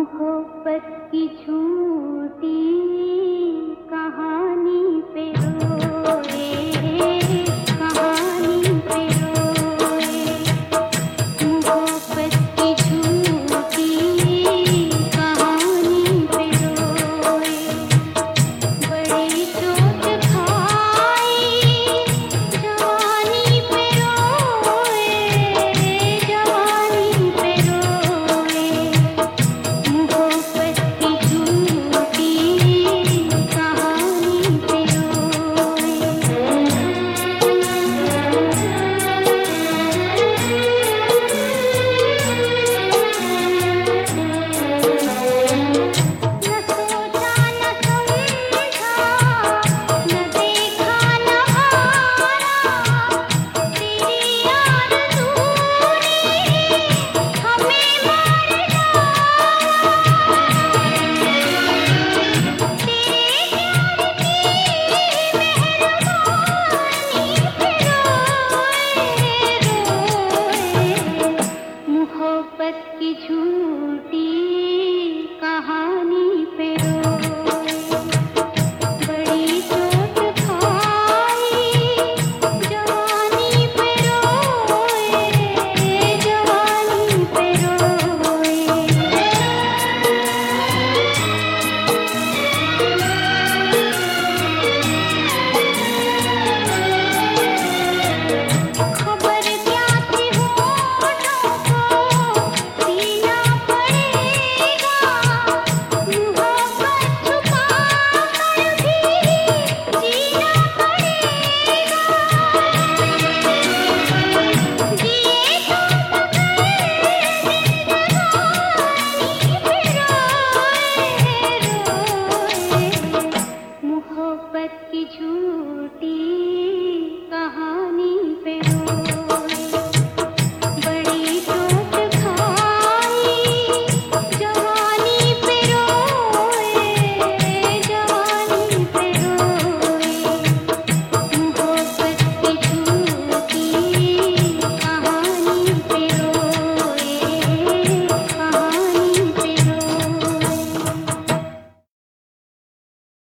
मोहब्बत की छूटी कहा